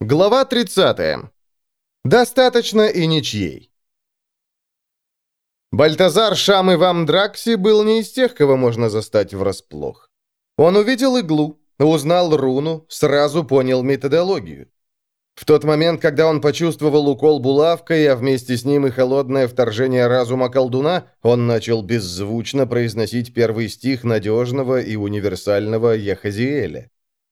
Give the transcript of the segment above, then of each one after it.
Глава 30. Достаточно и ничьей. Бальтазар Шам Ивам Дракси был не из тех, кого можно застать врасплох. Он увидел иглу, узнал руну, сразу понял методологию. В тот момент, когда он почувствовал укол булавкой, а вместе с ним и холодное вторжение разума колдуна, он начал беззвучно произносить первый стих надежного и универсального Яхазиэля.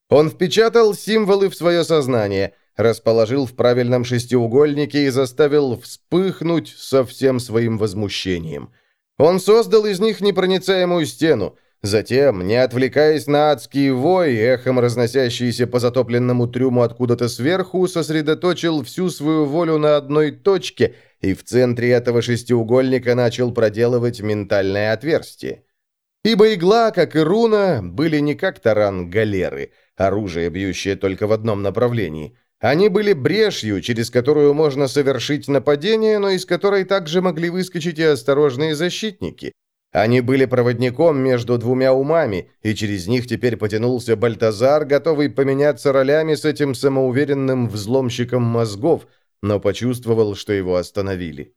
Он впечатал символы в свое сознание, расположил в правильном шестиугольнике и заставил вспыхнуть со всем своим возмущением. Он создал из них непроницаемую стену, Затем, не отвлекаясь на адский вой, эхом разносящийся по затопленному трюму откуда-то сверху, сосредоточил всю свою волю на одной точке и в центре этого шестиугольника начал проделывать ментальное отверстие. Ибо игла, как и руна, были не как таран галеры, оружие, бьющее только в одном направлении. Они были брешью, через которую можно совершить нападение, но из которой также могли выскочить и осторожные защитники – они были проводником между двумя умами, и через них теперь потянулся Бальтазар, готовый поменяться ролями с этим самоуверенным взломщиком мозгов, но почувствовал, что его остановили.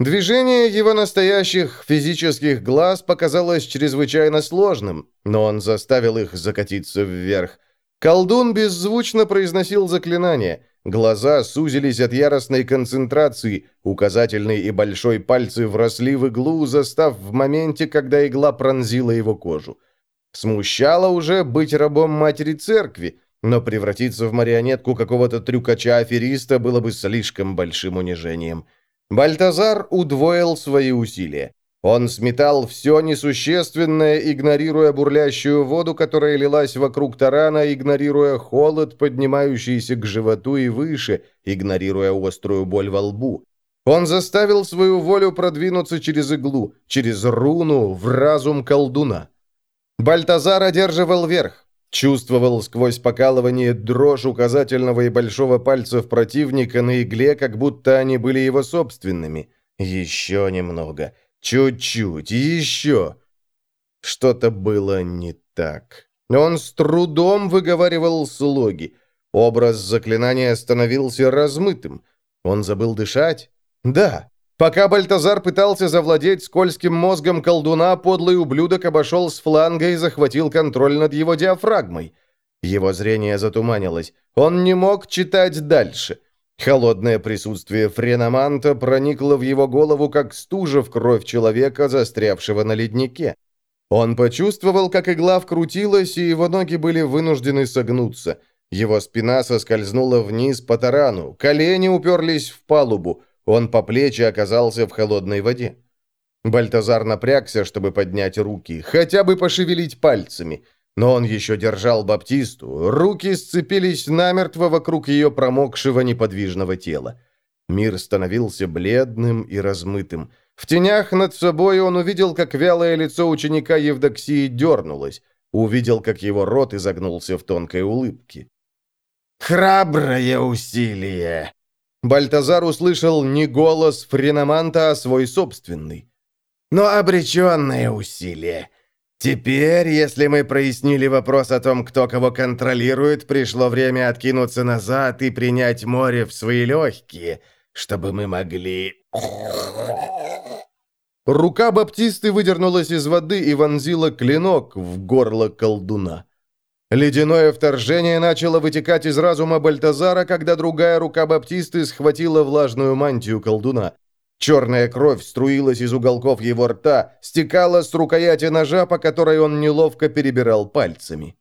Движение его настоящих физических глаз показалось чрезвычайно сложным, но он заставил их закатиться вверх. Колдун беззвучно произносил заклинание – Глаза сузились от яростной концентрации, указательный и большой пальцы вросли в иглу, застав в моменте, когда игла пронзила его кожу. Смущало уже быть рабом матери церкви, но превратиться в марионетку какого-то трюкача-афериста было бы слишком большим унижением. Бальтазар удвоил свои усилия. Он сметал все несущественное, игнорируя бурлящую воду, которая лилась вокруг тарана, игнорируя холод, поднимающийся к животу и выше, игнорируя острую боль во лбу. Он заставил свою волю продвинуться через иглу, через руну, в разум колдуна. Бальтазар одерживал верх, чувствовал сквозь покалывание дрожь указательного и большого пальцев противника на игле, как будто они были его собственными. Еще немного. Чуть-чуть, еще. Что-то было не так. Он с трудом выговаривал слоги. Образ заклинания становился размытым. Он забыл дышать? Да. Пока Бальтазар пытался завладеть скользким мозгом колдуна, подлый ублюдок обошел с фланга и захватил контроль над его диафрагмой. Его зрение затуманилось. Он не мог читать дальше. Холодное присутствие френоманта проникло в его голову, как стужа в кровь человека, застрявшего на леднике. Он почувствовал, как игла вкрутилась, и его ноги были вынуждены согнуться. Его спина соскользнула вниз по тарану, колени уперлись в палубу, он по плечи оказался в холодной воде. Бальтазар напрягся, чтобы поднять руки, хотя бы пошевелить пальцами – но он еще держал Баптисту, руки сцепились намертво вокруг ее промокшего неподвижного тела. Мир становился бледным и размытым. В тенях над собой он увидел, как вялое лицо ученика Евдоксии дернулось, увидел, как его рот изогнулся в тонкой улыбке. «Храброе усилие!» Бальтазар услышал не голос Френоманта, а свой собственный. «Но обреченное усилие!» Теперь, если мы прояснили вопрос о том, кто кого контролирует, пришло время откинуться назад и принять море в свои легкие, чтобы мы могли... Рука Баптисты выдернулась из воды и вонзила клинок в горло колдуна. Ледяное вторжение начало вытекать из разума Бальтазара, когда другая рука Баптисты схватила влажную мантию колдуна. Черная кровь струилась из уголков его рта, стекала с рукояти ножа, по которой он неловко перебирал пальцами.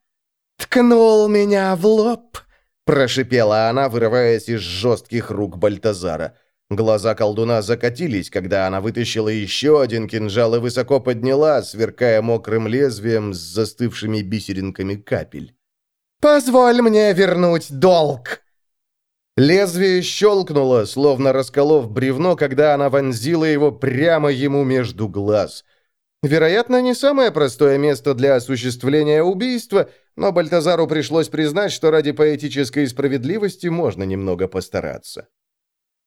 «Ткнул меня в лоб!» – прошипела она, вырываясь из жестких рук Бальтазара. Глаза колдуна закатились, когда она вытащила еще один кинжал и высоко подняла, сверкая мокрым лезвием с застывшими бисеринками капель. «Позволь мне вернуть долг!» Лезвие щелкнуло, словно расколов бревно, когда она вонзила его прямо ему между глаз. Вероятно, не самое простое место для осуществления убийства, но Бальтазару пришлось признать, что ради поэтической справедливости можно немного постараться.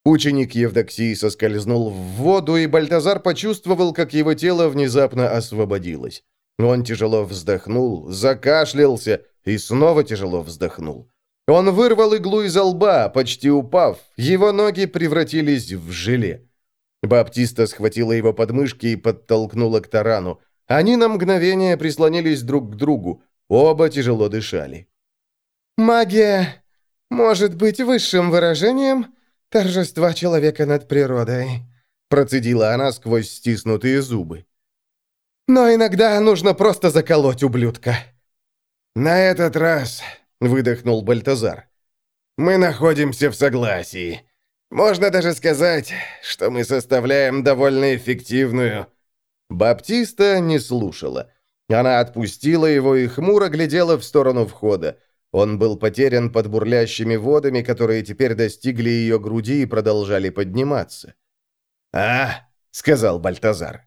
Ученик Евдоксии соскользнул в воду, и Бальтазар почувствовал, как его тело внезапно освободилось. Он тяжело вздохнул, закашлялся и снова тяжело вздохнул. Он вырвал иглу из лба, почти упав. Его ноги превратились в желе. Баптиста схватила его подмышки и подтолкнула к тарану. Они на мгновение прислонились друг к другу. Оба тяжело дышали. «Магия может быть высшим выражением торжества человека над природой», процедила она сквозь стиснутые зубы. «Но иногда нужно просто заколоть ублюдка». «На этот раз», — выдохнул Бальтазар, — «мы находимся в согласии. Можно даже сказать, что мы составляем довольно эффективную...» Баптиста не слушала. Она отпустила его и хмуро глядела в сторону входа. Он был потерян под бурлящими водами, которые теперь достигли ее груди и продолжали подниматься. «А?» — сказал Бальтазар.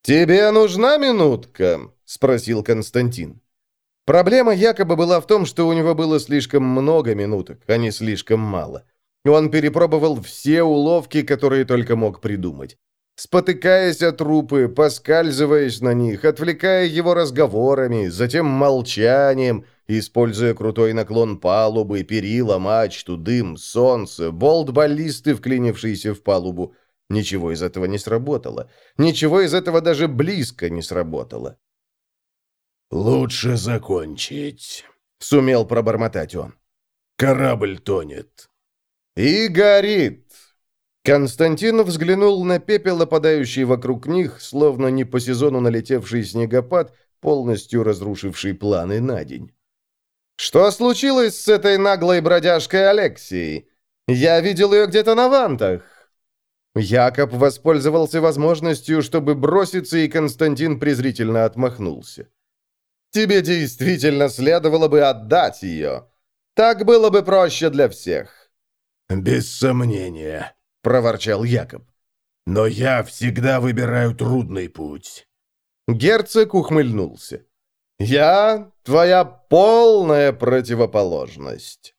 «Тебе нужна минутка?» — спросил Константин. Проблема якобы была в том, что у него было слишком много минуток, а не слишком мало. Он перепробовал все уловки, которые только мог придумать. Спотыкаясь о трупы, поскальзываясь на них, отвлекая его разговорами, затем молчанием, используя крутой наклон палубы, перила, мачту, дым, солнце, болт баллисты, вклинившийся в палубу. Ничего из этого не сработало. Ничего из этого даже близко не сработало. «Лучше закончить», — сумел пробормотать он. «Корабль тонет». «И горит». Константин взглянул на пепел, опадающий вокруг них, словно не по сезону налетевший снегопад, полностью разрушивший планы на день. «Что случилось с этой наглой бродяжкой Алексией? Я видел ее где-то на вантах». Якоб воспользовался возможностью, чтобы броситься, и Константин презрительно отмахнулся. Тебе действительно следовало бы отдать ее. Так было бы проще для всех». «Без сомнения», — проворчал Якоб. «Но я всегда выбираю трудный путь». Герцог ухмыльнулся. «Я твоя полная противоположность».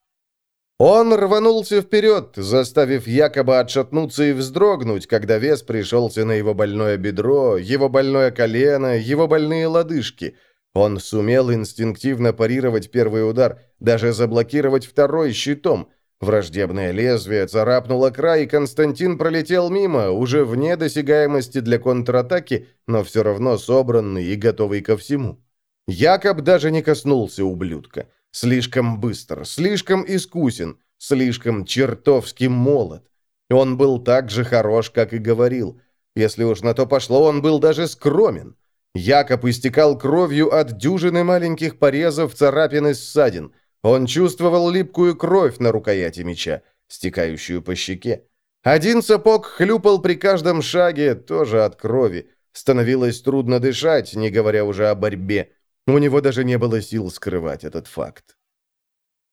Он рванулся вперед, заставив якобы отшатнуться и вздрогнуть, когда вес пришелся на его больное бедро, его больное колено, его больные лодыжки — он сумел инстинктивно парировать первый удар, даже заблокировать второй щитом. Враждебное лезвие царапнуло край, и Константин пролетел мимо, уже вне досягаемости для контратаки, но все равно собранный и готовый ко всему. Якоб даже не коснулся ублюдка. Слишком быстр, слишком искусен, слишком чертовски молод. Он был так же хорош, как и говорил. Если уж на то пошло, он был даже скромен. Якоб истекал кровью от дюжины маленьких порезов, царапин и ссадин. Он чувствовал липкую кровь на рукояти меча, стекающую по щеке. Один сапог хлюпал при каждом шаге, тоже от крови. Становилось трудно дышать, не говоря уже о борьбе. У него даже не было сил скрывать этот факт.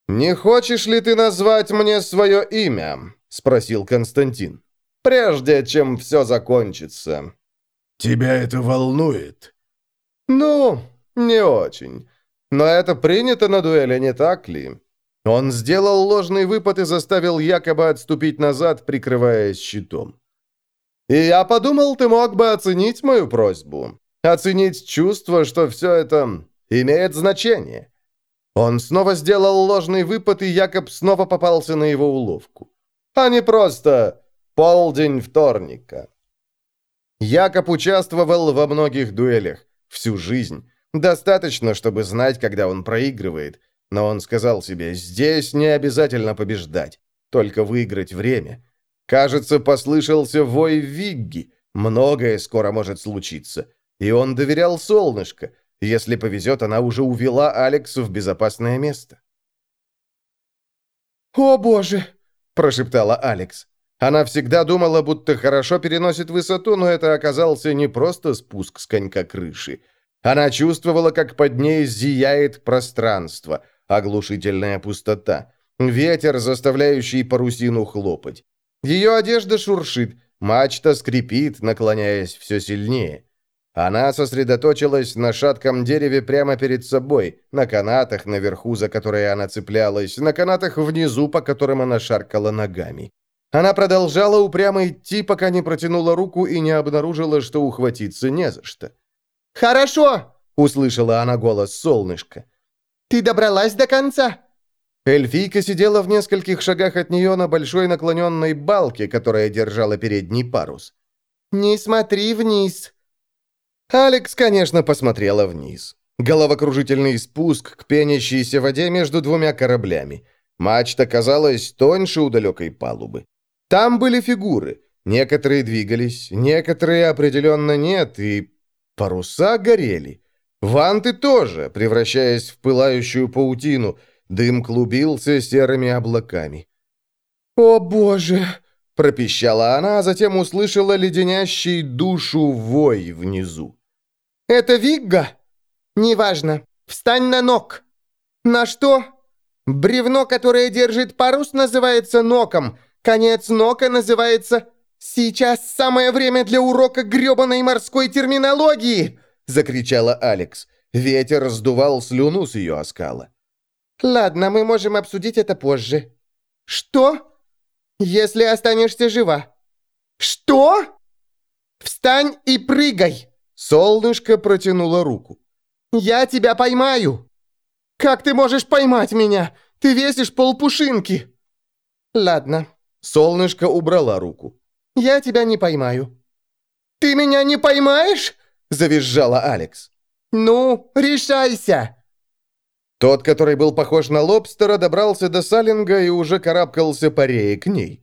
«Не хочешь ли ты назвать мне свое имя?» — спросил Константин. «Прежде чем все закончится». «Тебя это волнует?» «Ну, не очень. Но это принято на дуэли, не так ли?» Он сделал ложный выпад и заставил якобы отступить назад, прикрываясь щитом. «И я подумал, ты мог бы оценить мою просьбу. Оценить чувство, что все это имеет значение». Он снова сделал ложный выпад, и Якоб снова попался на его уловку. «А не просто полдень вторника». Якоб участвовал во многих дуэлях. Всю жизнь. Достаточно, чтобы знать, когда он проигрывает. Но он сказал себе, здесь не обязательно побеждать, только выиграть время. Кажется, послышался вой Вигги. Многое скоро может случиться. И он доверял солнышко. Если повезет, она уже увела Алексу в безопасное место. «О, боже!» – прошептала Алекс. Она всегда думала, будто хорошо переносит высоту, но это оказался не просто спуск с конька крыши. Она чувствовала, как под ней зияет пространство, оглушительная пустота, ветер, заставляющий парусину хлопать. Ее одежда шуршит, мачта скрипит, наклоняясь все сильнее. Она сосредоточилась на шатком дереве прямо перед собой, на канатах наверху, за которые она цеплялась, на канатах внизу, по которым она шаркала ногами. Она продолжала упрямо идти, пока не протянула руку и не обнаружила, что ухватиться не за что. «Хорошо!» — услышала она голос солнышка. Ты добралась до конца?» Эльфийка сидела в нескольких шагах от нее на большой наклоненной балке, которая держала передний парус. «Не смотри вниз!» Алекс, конечно, посмотрела вниз. Головокружительный спуск к пенящейся воде между двумя кораблями. Мачта казалась тоньше у далекой палубы. Там были фигуры. Некоторые двигались, некоторые определенно нет, и паруса горели. Ванты тоже, превращаясь в пылающую паутину. Дым клубился серыми облаками. «О, Боже!» — пропищала она, а затем услышала леденящий душу вой внизу. «Это Вигга?» «Неважно. Встань на ног». «На что?» «Бревно, которое держит парус, называется ноком. Конец нока называется «Сейчас самое время для урока грёбаной морской терминологии!» — закричала Алекс. Ветер сдувал слюну с ее оскала. «Ладно, мы можем обсудить это позже». «Что?» «Если останешься жива». «Что?» «Встань и прыгай!» Солнышко протянуло руку. «Я тебя поймаю!» «Как ты можешь поймать меня? Ты весишь полпушинки!» «Ладно». Солнышко убрала руку. Я тебя не поймаю». «Ты меня не поймаешь?» – завизжала Алекс. «Ну, решайся!» Тот, который был похож на лобстера, добрался до Салинга и уже карабкался по рее к ней.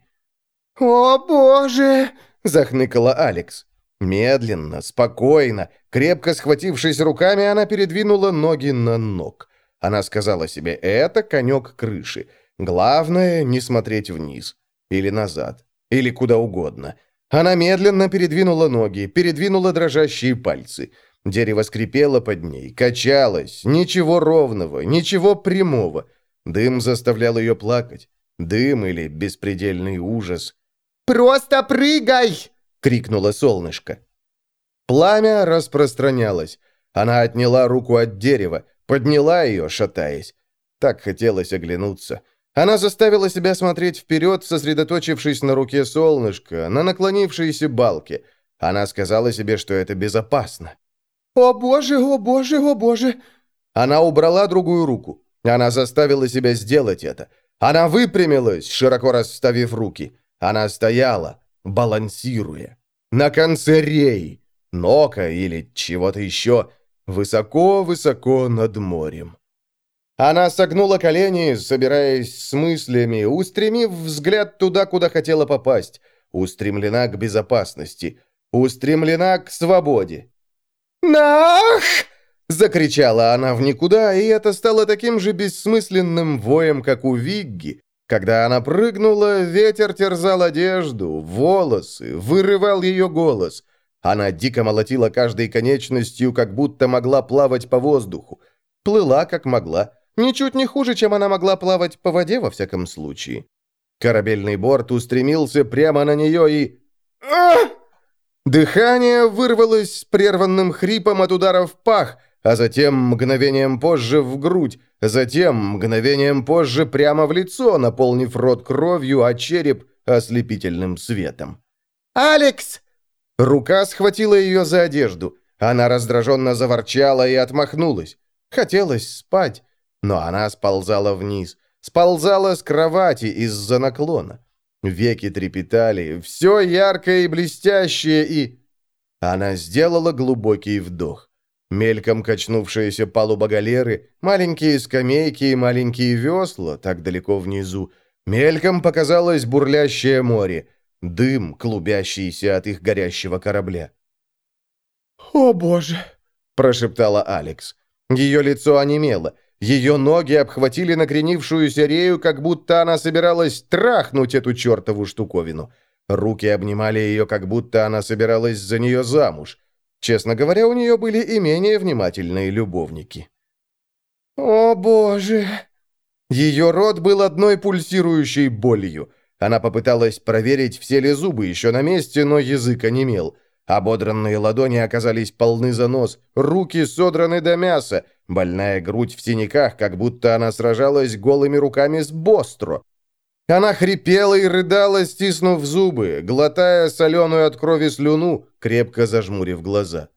«О, боже!» – захныкала Алекс. Медленно, спокойно, крепко схватившись руками, она передвинула ноги на ног. Она сказала себе, это конек крыши. Главное, не смотреть вниз. Или назад. Или куда угодно. Она медленно передвинула ноги, передвинула дрожащие пальцы. Дерево скрипело под ней, качалось. Ничего ровного, ничего прямого. Дым заставлял ее плакать. Дым или беспредельный ужас. «Просто прыгай!» — крикнуло солнышко. Пламя распространялось. Она отняла руку от дерева, подняла ее, шатаясь. Так хотелось оглянуться. Она заставила себя смотреть вперед, сосредоточившись на руке солнышка, на наклонившейся балке. Она сказала себе, что это безопасно. «О боже, о боже, о боже!» Она убрала другую руку. Она заставила себя сделать это. Она выпрямилась, широко расставив руки. Она стояла, балансируя. На конце реи, нока или чего-то еще, высоко-высоко над морем. Она согнула колени, собираясь с мыслями, устремив взгляд туда, куда хотела попасть. Устремлена к безопасности. Устремлена к свободе. «Нах!» — закричала она в никуда, и это стало таким же бессмысленным воем, как у Вигги. Когда она прыгнула, ветер терзал одежду, волосы, вырывал ее голос. Она дико молотила каждой конечностью, как будто могла плавать по воздуху. Плыла, как могла. Ничуть не хуже, чем она могла плавать по воде, во всяком случае. Корабельный борт устремился прямо на нее и... Ах! Дыхание вырвалось с прерванным хрипом от удара в пах, а затем мгновением позже в грудь, затем мгновением позже прямо в лицо, наполнив рот кровью, а череп ослепительным светом. «Алекс!» Рука схватила ее за одежду. Она раздраженно заворчала и отмахнулась. Хотелось спать, но она сползала вниз, сползала с кровати из-за наклона. Веки трепетали, все яркое и блестящее, и... Она сделала глубокий вдох. Мельком качнувшаяся палуба галеры, маленькие скамейки и маленькие весла, так далеко внизу. Мельком показалось бурлящее море, дым, клубящийся от их горящего корабля. «О, боже!» – прошептала Алекс. Ее лицо онемело. Ее ноги обхватили накренившуюся рею, как будто она собиралась трахнуть эту чертову штуковину. Руки обнимали ее, как будто она собиралась за нее замуж. Честно говоря, у нее были и менее внимательные любовники. «О, боже!» Ее рот был одной пульсирующей болью. Она попыталась проверить, все ли зубы еще на месте, но язык онемел. Ободранные ладони оказались полны за нос, руки содраны до мяса, больная грудь в синяках, как будто она сражалась голыми руками с Бостро. Она хрипела и рыдала, стиснув зубы, глотая соленую от крови слюну, крепко зажмурив глаза.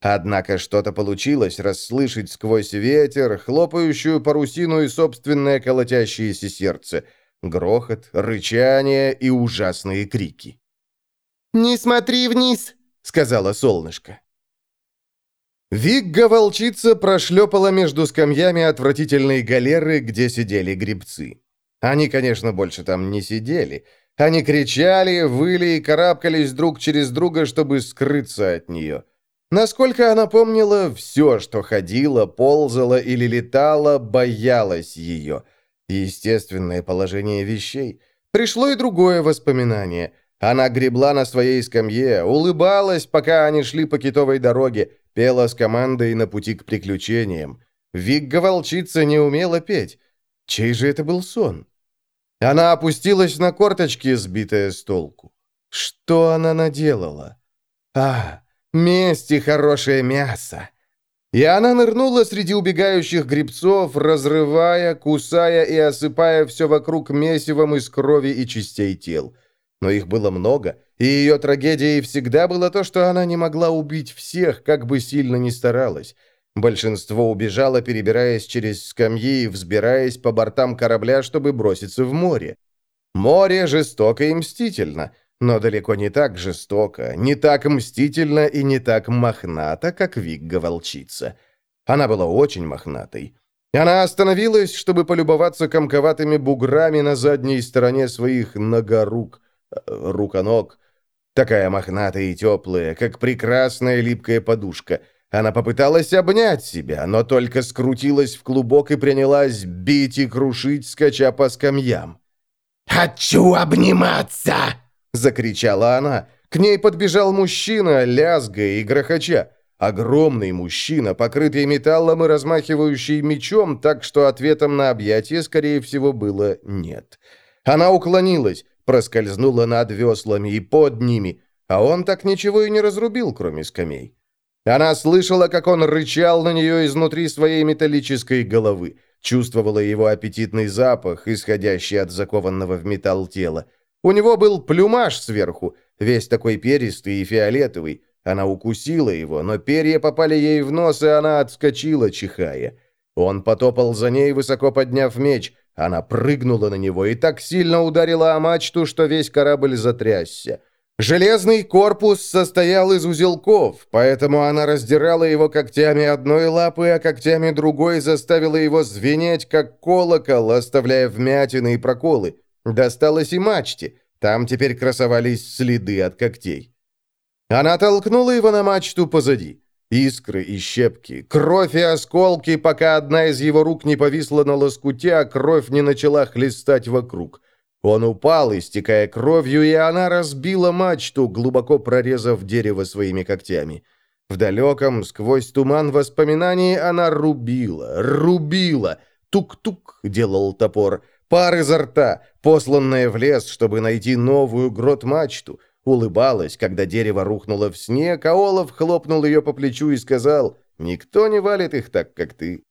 Однако что-то получилось расслышать сквозь ветер, хлопающую парусину и собственное колотящееся сердце, грохот, рычание и ужасные крики. «Не смотри вниз!» — сказала солнышко. Вигга-волчица прошлепала между скамьями отвратительной галеры, где сидели грибцы. Они, конечно, больше там не сидели. Они кричали, выли и карабкались друг через друга, чтобы скрыться от нее. Насколько она помнила, все, что ходило, ползало или летало, боялось ее. Естественное положение вещей. Пришло и другое воспоминание. Она гребла на своей скамье, улыбалась, пока они шли по китовой дороге, пела с командой на пути к приключениям. Вигга-волчица не умела петь. Чей же это был сон? Она опустилась на корточки, сбитая с толку. Что она наделала? А, месть и хорошее мясо. И она нырнула среди убегающих грибцов, разрывая, кусая и осыпая все вокруг месивом из крови и частей тел. Но их было много, и ее трагедией всегда было то, что она не могла убить всех, как бы сильно ни старалась. Большинство убежало, перебираясь через скамьи и взбираясь по бортам корабля, чтобы броситься в море. Море жестоко и мстительно, но далеко не так жестоко, не так мстительно и не так мохнато, как Вигга-волчица. Она была очень мохнатой. Она остановилась, чтобы полюбоваться комковатыми буграми на задней стороне своих ногорук, э, руконог, такая мохнатая и теплая, как прекрасная липкая подушка — она попыталась обнять себя, но только скрутилась в клубок и принялась бить и крушить, скача по скамьям. «Хочу обниматься!» — закричала она. К ней подбежал мужчина, лязгая и грохоча. Огромный мужчина, покрытый металлом и размахивающий мечом, так что ответом на объятие, скорее всего, было «нет». Она уклонилась, проскользнула над веслами и под ними, а он так ничего и не разрубил, кроме скамей. Она слышала, как он рычал на нее изнутри своей металлической головы, чувствовала его аппетитный запах, исходящий от закованного в металл тела. У него был плюмаж сверху, весь такой перистый и фиолетовый. Она укусила его, но перья попали ей в нос, и она отскочила, чихая. Он потопал за ней, высоко подняв меч. Она прыгнула на него и так сильно ударила о мачту, что весь корабль затрясся. Железный корпус состоял из узелков, поэтому она раздирала его когтями одной лапы, а когтями другой заставила его звенеть, как колокол, оставляя вмятины и проколы. Досталось и мачте. Там теперь красовались следы от когтей. Она толкнула его на мачту позади. Искры и щепки, кровь и осколки, пока одна из его рук не повисла на лоскуте, а кровь не начала хлестать вокруг. Он упал, истекая кровью, и она разбила мачту, глубоко прорезав дерево своими когтями. В далеком, сквозь туман воспоминаний, она рубила, рубила. Тук-тук делал топор. Пар изо рта, посланная в лес, чтобы найти новую грот-мачту. Улыбалась, когда дерево рухнуло в снег, а Олаф хлопнул ее по плечу и сказал, «Никто не валит их так, как ты».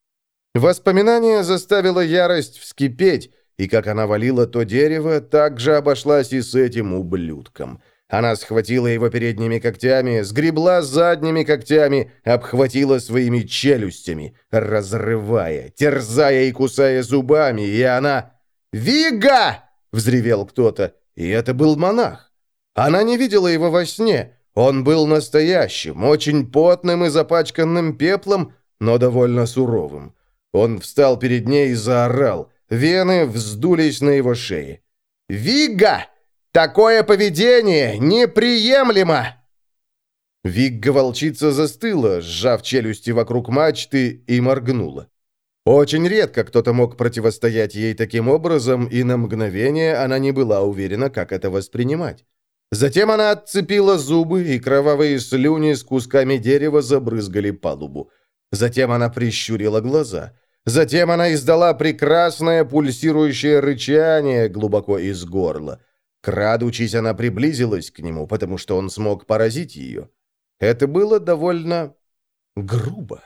Воспоминание заставило ярость вскипеть, и как она валила то дерево, так же обошлась и с этим ублюдком. Она схватила его передними когтями, сгребла задними когтями, обхватила своими челюстями, разрывая, терзая и кусая зубами, и она... «Вига!» — взревел кто-то, и это был монах. Она не видела его во сне. Он был настоящим, очень потным и запачканным пеплом, но довольно суровым. Он встал перед ней и заорал. Вены вздулись на его шее. «Вигга! Такое поведение неприемлемо!» Вигга-волчица застыла, сжав челюсти вокруг мачты, и моргнула. Очень редко кто-то мог противостоять ей таким образом, и на мгновение она не была уверена, как это воспринимать. Затем она отцепила зубы, и кровавые слюни с кусками дерева забрызгали палубу. Затем она прищурила глаза. Затем она издала прекрасное пульсирующее рычание глубоко из горла. Крадучись, она приблизилась к нему, потому что он смог поразить ее. Это было довольно грубо.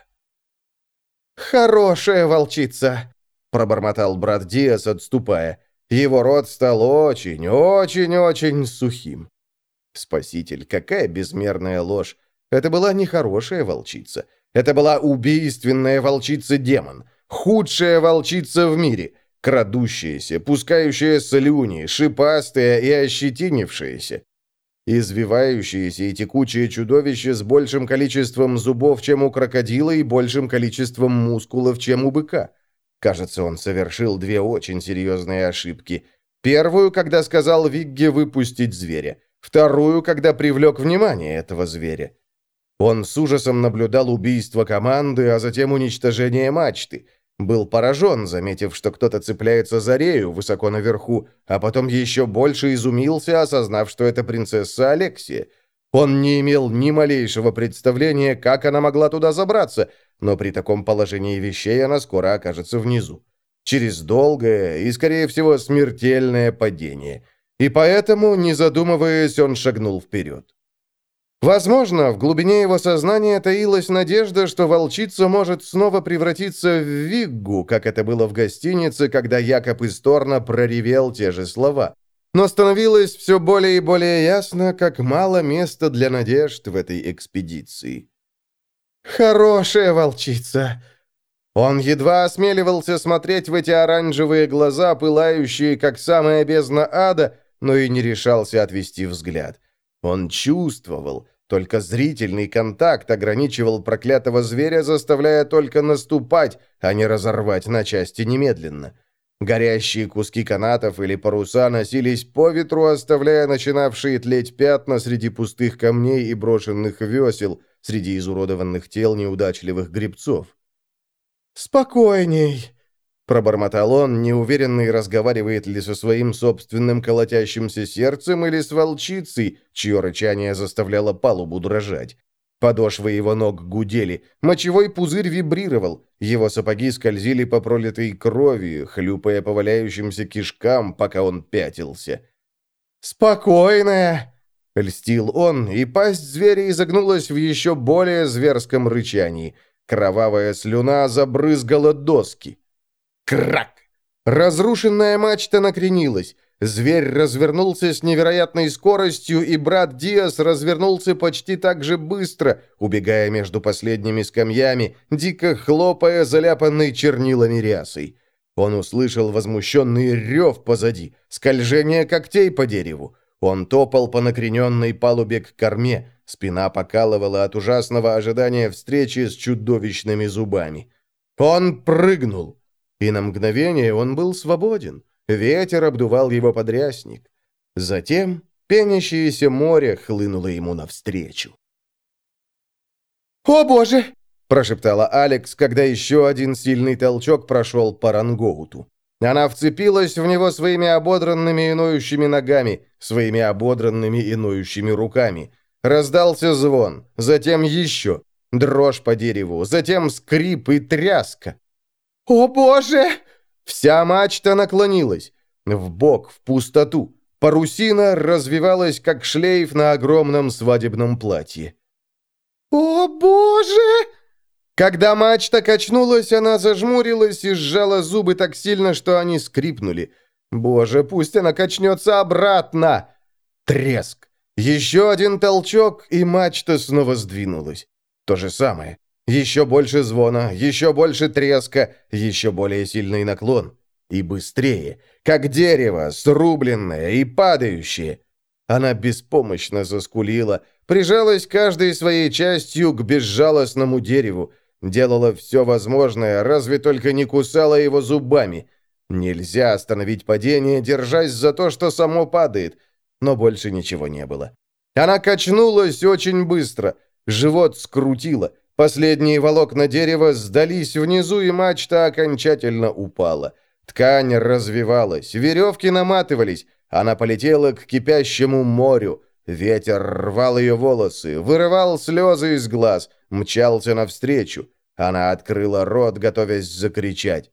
«Хорошая волчица!» — пробормотал брат Диас, отступая. Его рот стал очень, очень, очень сухим. Спаситель, какая безмерная ложь! Это была не хорошая волчица. Это была убийственная волчица-демон. Худшая волчица в мире. Крадущаяся, пускающая слюни, шипастая и ощетинившаяся. Извивающееся и текучее чудовище с большим количеством зубов, чем у крокодила, и большим количеством мускулов, чем у быка. Кажется, он совершил две очень серьезные ошибки. Первую, когда сказал Вигге выпустить зверя. Вторую, когда привлек внимание этого зверя. Он с ужасом наблюдал убийство команды, а затем уничтожение мачты. Был поражен, заметив, что кто-то цепляется за Рею высоко наверху, а потом еще больше изумился, осознав, что это принцесса Алексия. Он не имел ни малейшего представления, как она могла туда забраться, но при таком положении вещей она скоро окажется внизу. Через долгое и, скорее всего, смертельное падение. И поэтому, не задумываясь, он шагнул вперед. Возможно, в глубине его сознания таилась надежда, что волчица может снова превратиться в Виггу, как это было в гостинице, когда Якоб из проревел те же слова. Но становилось все более и более ясно, как мало места для надежд в этой экспедиции. «Хорошая волчица!» Он едва осмеливался смотреть в эти оранжевые глаза, пылающие, как самая бездна ада, но и не решался отвести взгляд. Он чувствовал, только зрительный контакт ограничивал проклятого зверя, заставляя только наступать, а не разорвать на части немедленно. Горящие куски канатов или паруса носились по ветру, оставляя начинавшие тлеть пятна среди пустых камней и брошенных весел, среди изуродованных тел неудачливых грибцов. «Спокойней!» Пробормотал он, неуверенный, разговаривает ли со своим собственным колотящимся сердцем или с волчицей, чье рычание заставляло палубу дрожать. Подошвы его ног гудели, мочевой пузырь вибрировал, его сапоги скользили по пролитой крови, хлюпая по валяющимся кишкам, пока он пятился. «Спокойная!» — льстил он, и пасть зверя изогнулась в еще более зверском рычании. Кровавая слюна забрызгала доски. Крак! Разрушенная мачта накренилась. Зверь развернулся с невероятной скоростью, и брат Диас развернулся почти так же быстро, убегая между последними скамьями, дико хлопая заляпанной чернилами рясой. Он услышал возмущенный рев позади, скольжение когтей по дереву. Он топал по накрененной палубе к корме, спина покалывала от ужасного ожидания встречи с чудовищными зубами. Он прыгнул. И на мгновение он был свободен. Ветер обдувал его подрясник. Затем пенящееся море хлынуло ему навстречу. «О, боже!» – прошептала Алекс, когда еще один сильный толчок прошел по рангоуту. Она вцепилась в него своими ободранными и ноющими ногами, своими ободранными и ноющими руками. Раздался звон, затем еще, дрожь по дереву, затем скрип и тряска. «О боже!» Вся мачта наклонилась. В бок, в пустоту. Парусина развивалась, как шлейф на огромном свадебном платье. «О боже!» Когда мачта качнулась, она зажмурилась и сжала зубы так сильно, что они скрипнули. «Боже, пусть она качнется обратно!» Треск. Еще один толчок, и мачта снова сдвинулась. То же самое. Еще больше звона, еще больше треска, еще более сильный наклон. И быстрее, как дерево, срубленное и падающее. Она беспомощно заскулила, прижалась каждой своей частью к безжалостному дереву, делала все возможное, разве только не кусала его зубами. Нельзя остановить падение, держась за то, что само падает, но больше ничего не было. Она качнулась очень быстро, живот скрутило — Последние волокна дерева сдались внизу, и мачта окончательно упала. Ткань развивалась, веревки наматывались, она полетела к кипящему морю. Ветер рвал ее волосы, вырывал слезы из глаз, мчался навстречу. Она открыла рот, готовясь закричать.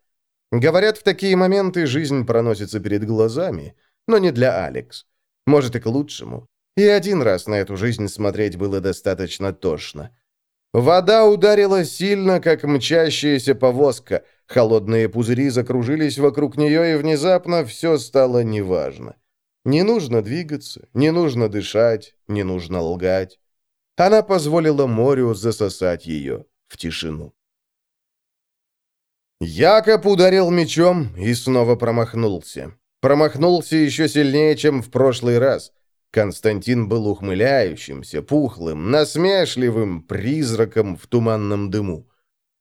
Говорят, в такие моменты жизнь проносится перед глазами, но не для Алекс. Может, и к лучшему. И один раз на эту жизнь смотреть было достаточно тошно. Вода ударила сильно, как мчащаяся повозка. Холодные пузыри закружились вокруг нее, и внезапно все стало неважно. Не нужно двигаться, не нужно дышать, не нужно лгать. Она позволила морю засосать ее в тишину. Якоб ударил мечом и снова промахнулся. Промахнулся еще сильнее, чем в прошлый раз. Константин был ухмыляющимся, пухлым, насмешливым призраком в туманном дыму.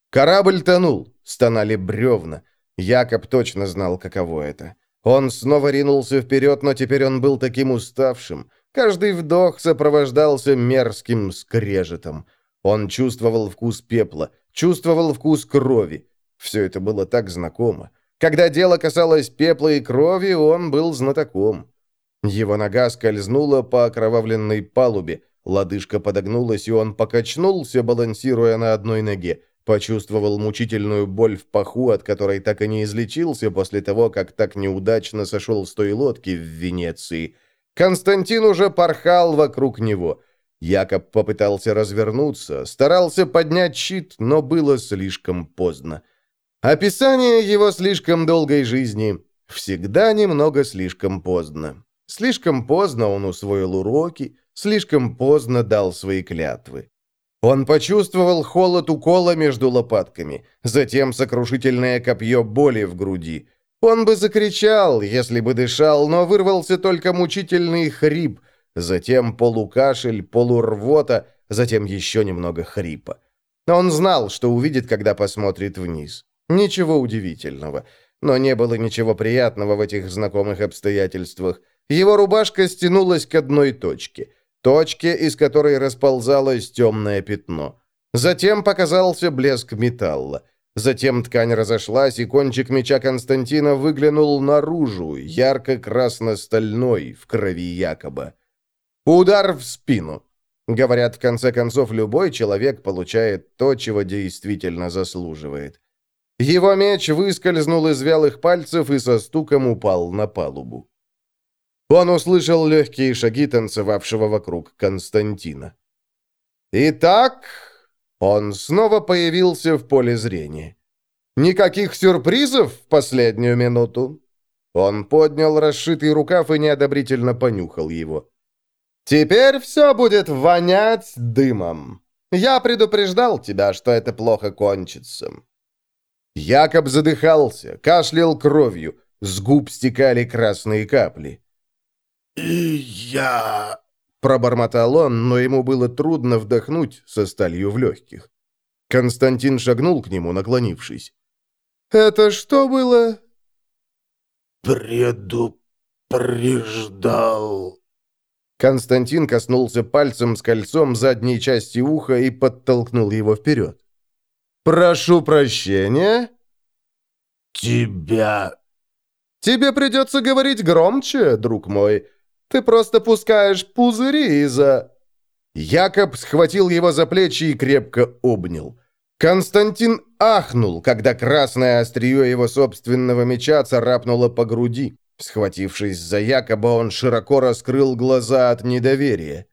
Корабль тонул, стонали бревна. Якоб точно знал, каково это. Он снова ринулся вперед, но теперь он был таким уставшим. Каждый вдох сопровождался мерзким скрежетом. Он чувствовал вкус пепла, чувствовал вкус крови. Все это было так знакомо. Когда дело касалось пепла и крови, он был знатоком. Его нога скользнула по окровавленной палубе, лодыжка подогнулась, и он покачнулся, балансируя на одной ноге. Почувствовал мучительную боль в паху, от которой так и не излечился после того, как так неудачно сошел с той лодки в Венеции. Константин уже порхал вокруг него. Якоб попытался развернуться, старался поднять щит, но было слишком поздно. Описание его слишком долгой жизни всегда немного слишком поздно. Слишком поздно он усвоил уроки, слишком поздно дал свои клятвы. Он почувствовал холод укола между лопатками, затем сокрушительное копье боли в груди. Он бы закричал, если бы дышал, но вырвался только мучительный хрип, затем полукашель, полурвота, затем еще немного хрипа. Он знал, что увидит, когда посмотрит вниз. Ничего удивительного. Но не было ничего приятного в этих знакомых обстоятельствах. Его рубашка стянулась к одной точке – точке, из которой расползалось темное пятно. Затем показался блеск металла. Затем ткань разошлась, и кончик меча Константина выглянул наружу, ярко-красно-стальной, в крови якобы. Удар в спину. Говорят, в конце концов, любой человек получает то, чего действительно заслуживает. Его меч выскользнул из вялых пальцев и со стуком упал на палубу. Он услышал легкие шаги танцевавшего вокруг Константина. Итак, он снова появился в поле зрения. Никаких сюрпризов в последнюю минуту. Он поднял расшитый рукав и неодобрительно понюхал его. «Теперь все будет вонять дымом. Я предупреждал тебя, что это плохо кончится». Якоб задыхался, кашлял кровью, с губ стекали красные капли. «И я...» — пробормотал он, но ему было трудно вдохнуть со сталью в легких. Константин шагнул к нему, наклонившись. «Это что было?» «Предупреждал...» Константин коснулся пальцем с кольцом задней части уха и подтолкнул его вперед. «Прошу прощения?» «Тебя...» «Тебе придется говорить громче, друг мой. Ты просто пускаешь пузыри из-за...» Якоб схватил его за плечи и крепко обнял. Константин ахнул, когда красное острие его собственного меча царапнуло по груди. Схватившись за Якоба, он широко раскрыл глаза от недоверия.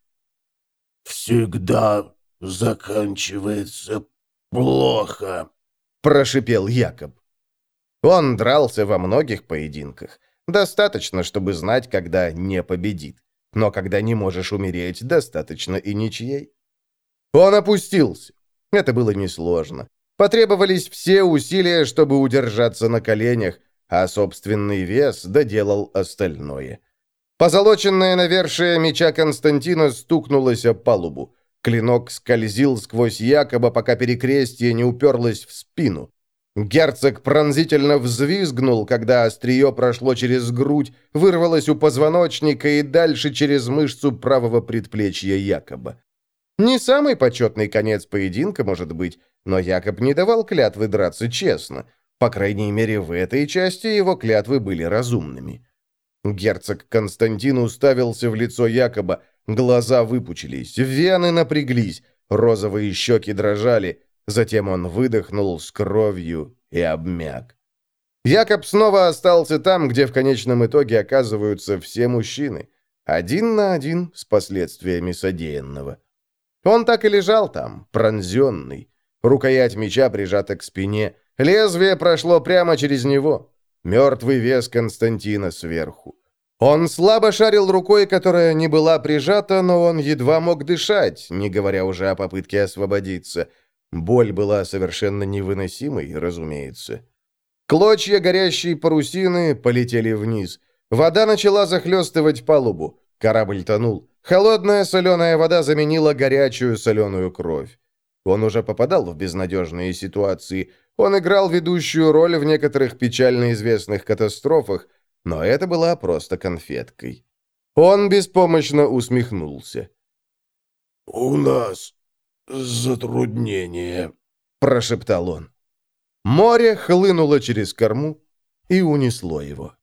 «Всегда заканчивается плохо», — прошипел Якоб. Он дрался во многих поединках. Достаточно, чтобы знать, когда не победит. Но когда не можешь умереть, достаточно и ничьей. Он опустился. Это было несложно. Потребовались все усилия, чтобы удержаться на коленях, а собственный вес доделал остальное. Позолоченное навершие меча Константина стукнулось о палубу. Клинок скользил сквозь Якоба, пока перекрестие не уперлось в спину. Герцог пронзительно взвизгнул, когда острие прошло через грудь, вырвалось у позвоночника и дальше через мышцу правого предплечья Якоба. Не самый почетный конец поединка, может быть, но Якоб не давал клятвы драться честно. По крайней мере, в этой части его клятвы были разумными. Герцог Константин уставился в лицо Якоба, глаза выпучились, вены напряглись, розовые щеки дрожали — Затем он выдохнул с кровью и обмяк. Якоб снова остался там, где в конечном итоге оказываются все мужчины. Один на один с последствиями содеянного. Он так и лежал там, пронзенный. Рукоять меча прижата к спине. Лезвие прошло прямо через него. Мертвый вес Константина сверху. Он слабо шарил рукой, которая не была прижата, но он едва мог дышать, не говоря уже о попытке освободиться. Боль была совершенно невыносимой, разумеется. Клочья горящей парусины полетели вниз. Вода начала захлестывать палубу. Корабль тонул. Холодная соленая вода заменила горячую соленую кровь. Он уже попадал в безнадежные ситуации. Он играл ведущую роль в некоторых печально известных катастрофах, но это была просто конфеткой. Он беспомощно усмехнулся. «У нас затруднение», — прошептал он. Море хлынуло через корму и унесло его.